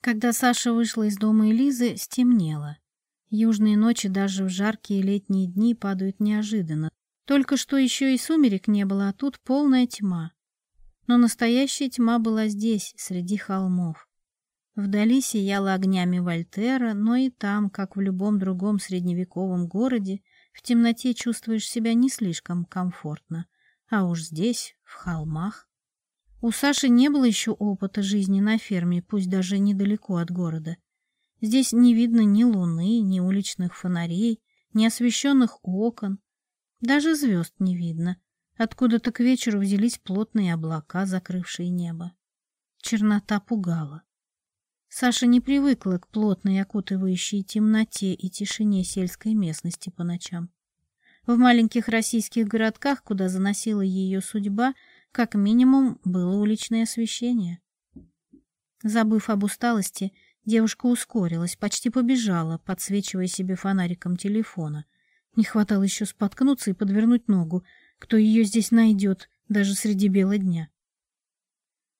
Когда Саша вышла из дома Элизы, стемнело. Южные ночи даже в жаркие летние дни падают неожиданно. Только что еще и сумерек не было, а тут полная тьма. Но настоящая тьма была здесь, среди холмов. Вдали сияла огнями Вольтера, но и там, как в любом другом средневековом городе, в темноте чувствуешь себя не слишком комфортно. А уж здесь, в холмах. У Саши не было еще опыта жизни на ферме, пусть даже недалеко от города. Здесь не видно ни луны, ни уличных фонарей, ни освещенных окон. Даже звезд не видно. Откуда-то к вечеру взялись плотные облака, закрывшие небо. Чернота пугала. Саша не привыкла к плотной окутывающей темноте и тишине сельской местности по ночам. В маленьких российских городках, куда заносила ее судьба, как минимум было уличное освещение. Забыв об усталости, девушка ускорилась, почти побежала, подсвечивая себе фонариком телефона. Не хватало еще споткнуться и подвернуть ногу. Кто ее здесь найдет, даже среди бела дня?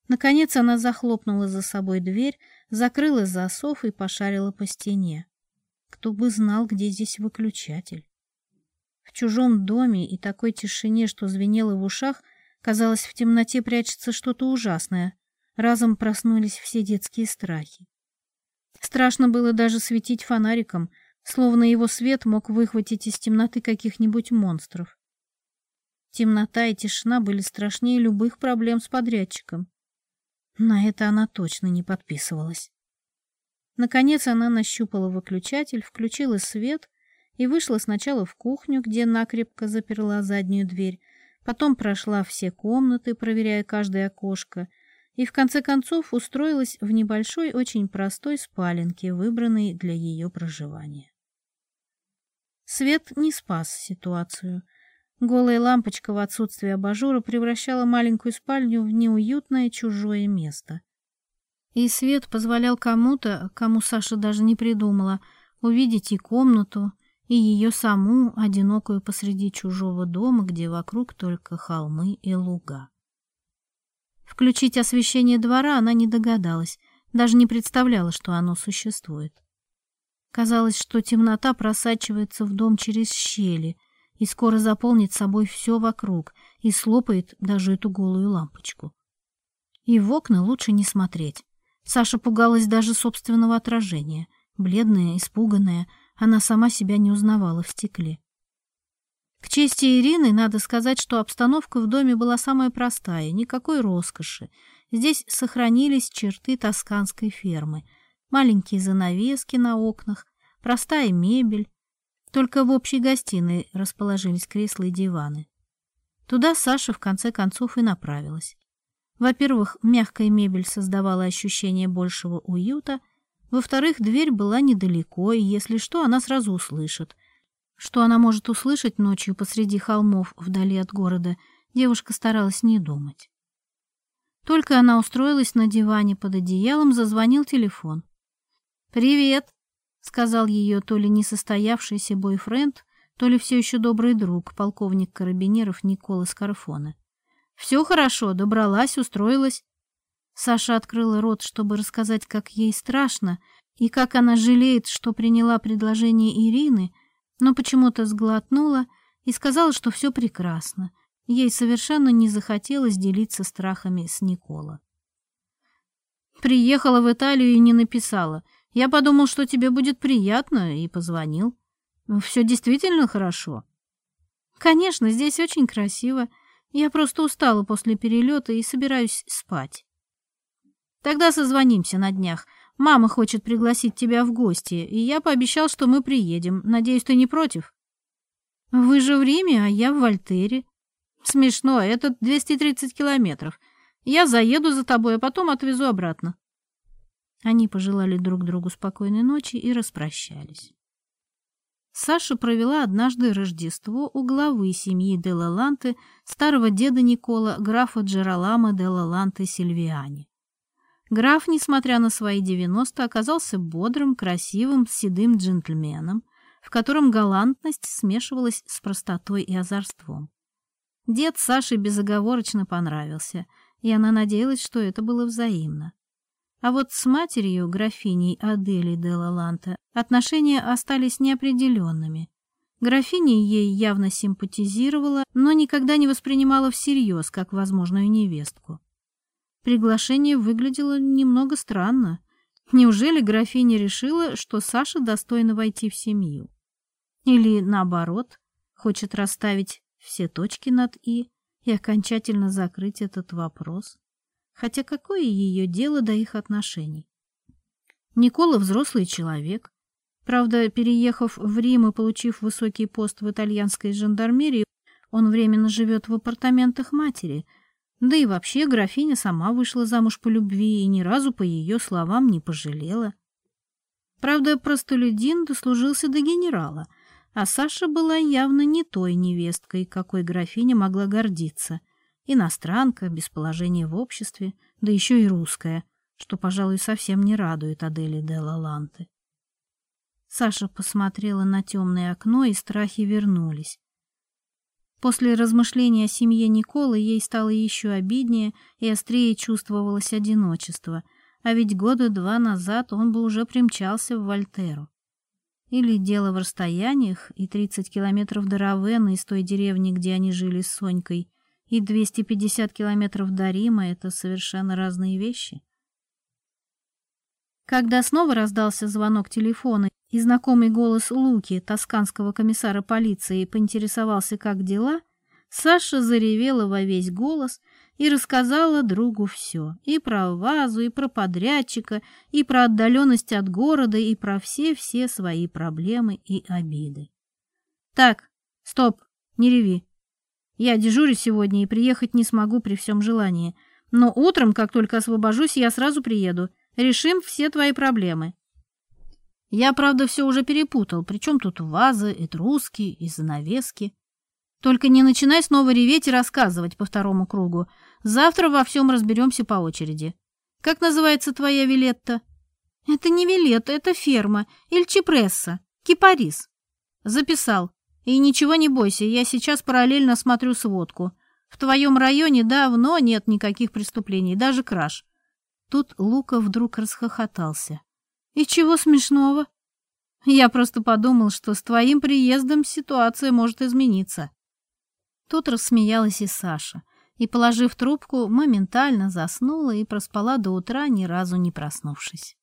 Наконец она захлопнула за собой дверь, закрыла засов и пошарила по стене. Кто бы знал, где здесь выключатель. В чужом доме и такой тишине, что звенело в ушах, Казалось, в темноте прячется что-то ужасное. Разом проснулись все детские страхи. Страшно было даже светить фонариком, словно его свет мог выхватить из темноты каких-нибудь монстров. Темнота и тишина были страшнее любых проблем с подрядчиком. На это она точно не подписывалась. Наконец она нащупала выключатель, включила свет и вышла сначала в кухню, где накрепко заперла заднюю дверь, потом прошла все комнаты, проверяя каждое окошко, и в конце концов устроилась в небольшой, очень простой спаленке, выбранной для ее проживания. Свет не спас ситуацию. Голая лампочка в отсутствие абажура превращала маленькую спальню в неуютное чужое место. И свет позволял кому-то, кому Саша даже не придумала, увидеть и комнату, и ее саму, одинокую посреди чужого дома, где вокруг только холмы и луга. Включить освещение двора она не догадалась, даже не представляла, что оно существует. Казалось, что темнота просачивается в дом через щели и скоро заполнит собой все вокруг и слопает даже эту голую лампочку. И в окна лучше не смотреть. Саша пугалась даже собственного отражения. Бледная, испуганная, она сама себя не узнавала в стекле. К чести Ирины надо сказать, что обстановка в доме была самая простая, никакой роскоши. Здесь сохранились черты тосканской фермы. Маленькие занавески на окнах, простая мебель. Только в общей гостиной расположились кресла и диваны. Туда Саша в конце концов и направилась. Во-первых, мягкая мебель создавала ощущение большего уюта, во-вторых, дверь была недалеко, и если что, она сразу услышит. Что она может услышать ночью посреди холмов вдали от города, девушка старалась не думать. Только она устроилась на диване под одеялом, зазвонил телефон. «Привет!» — сказал ее то ли несостоявшийся бойфренд, то ли все еще добрый друг, полковник карабинеров Никола Скарфона. «Все хорошо, добралась, устроилась. Саша открыла рот, чтобы рассказать, как ей страшно и как она жалеет, что приняла предложение Ирины, но почему-то сглотнула и сказала, что все прекрасно. Ей совершенно не захотелось делиться страхами с Никола. «Приехала в Италию и не написала. Я подумал, что тебе будет приятно, и позвонил. Все действительно хорошо». «Конечно, здесь очень красиво. Я просто устала после перелета и собираюсь спать». Тогда созвонимся на днях. Мама хочет пригласить тебя в гости, и я пообещал, что мы приедем. Надеюсь, ты не против? Вы же в Риме, а я в Вольтере. Смешно, это 230 километров. Я заеду за тобой, а потом отвезу обратно. Они пожелали друг другу спокойной ночи и распрощались. Саша провела однажды Рождество у главы семьи де Лаланте, старого деда Никола, графа Джералама де Лаланте Сильвиани. Граф, несмотря на свои 90, оказался бодрым, красивым, седым джентльменом, в котором галантность смешивалась с простотой и озорством. Дед Саше безоговорочно понравился, и она надеялась, что это было взаимно. А вот с матерью, графиней Адели де Лаланта, отношения остались неопределенными. Графиня ей явно симпатизировала, но никогда не воспринимала всерьез как возможную невестку. Приглашение выглядело немного странно. Неужели графиня решила, что Саша достойна войти в семью? Или, наоборот, хочет расставить все точки над «и» и окончательно закрыть этот вопрос? Хотя какое ее дело до их отношений? Никола взрослый человек. Правда, переехав в Рим и получив высокий пост в итальянской жандармерии, он временно живет в апартаментах матери – да и вообще графиня сама вышла замуж по любви и ни разу, по ее словам, не пожалела. Правда, простолюдин дослужился до генерала, а Саша была явно не той невесткой, какой графиня могла гордиться. Иностранка, без положения в обществе, да еще и русская, что, пожалуй, совсем не радует Адели де Лаланты. Саша посмотрела на темное окно, и страхи вернулись. После размышления о семье Николы ей стало еще обиднее и острее чувствовалось одиночество, а ведь года два назад он бы уже примчался в Вольтеру. Или дело в расстояниях, и 30 километров до Равена из той деревни, где они жили с Сонькой, и 250 километров до Рима — это совершенно разные вещи. Когда снова раздался звонок телефона, и знакомый голос Луки, тосканского комиссара полиции, поинтересовался, как дела, Саша заревела во весь голос и рассказала другу все. И про вазу, и про подрядчика, и про отдаленность от города, и про все-все свои проблемы и обиды. «Так, стоп, не реви. Я дежурю сегодня и приехать не смогу при всем желании. Но утром, как только освобожусь, я сразу приеду. Решим все твои проблемы». Я, правда, все уже перепутал. Причем тут вазы, труски и занавески. Только не начинай снова реветь и рассказывать по второму кругу. Завтра во всем разберемся по очереди. Как называется твоя Вилетта? Это не Вилетта, это ферма. Ильчепресса. Кипарис. Записал. И ничего не бойся, я сейчас параллельно смотрю сводку. В твоем районе давно нет никаких преступлений, даже краж. Тут Лука вдруг расхохотался. И чего смешного? Я просто подумал, что с твоим приездом ситуация может измениться. Тут рассмеялась и Саша, и, положив трубку, моментально заснула и проспала до утра, ни разу не проснувшись.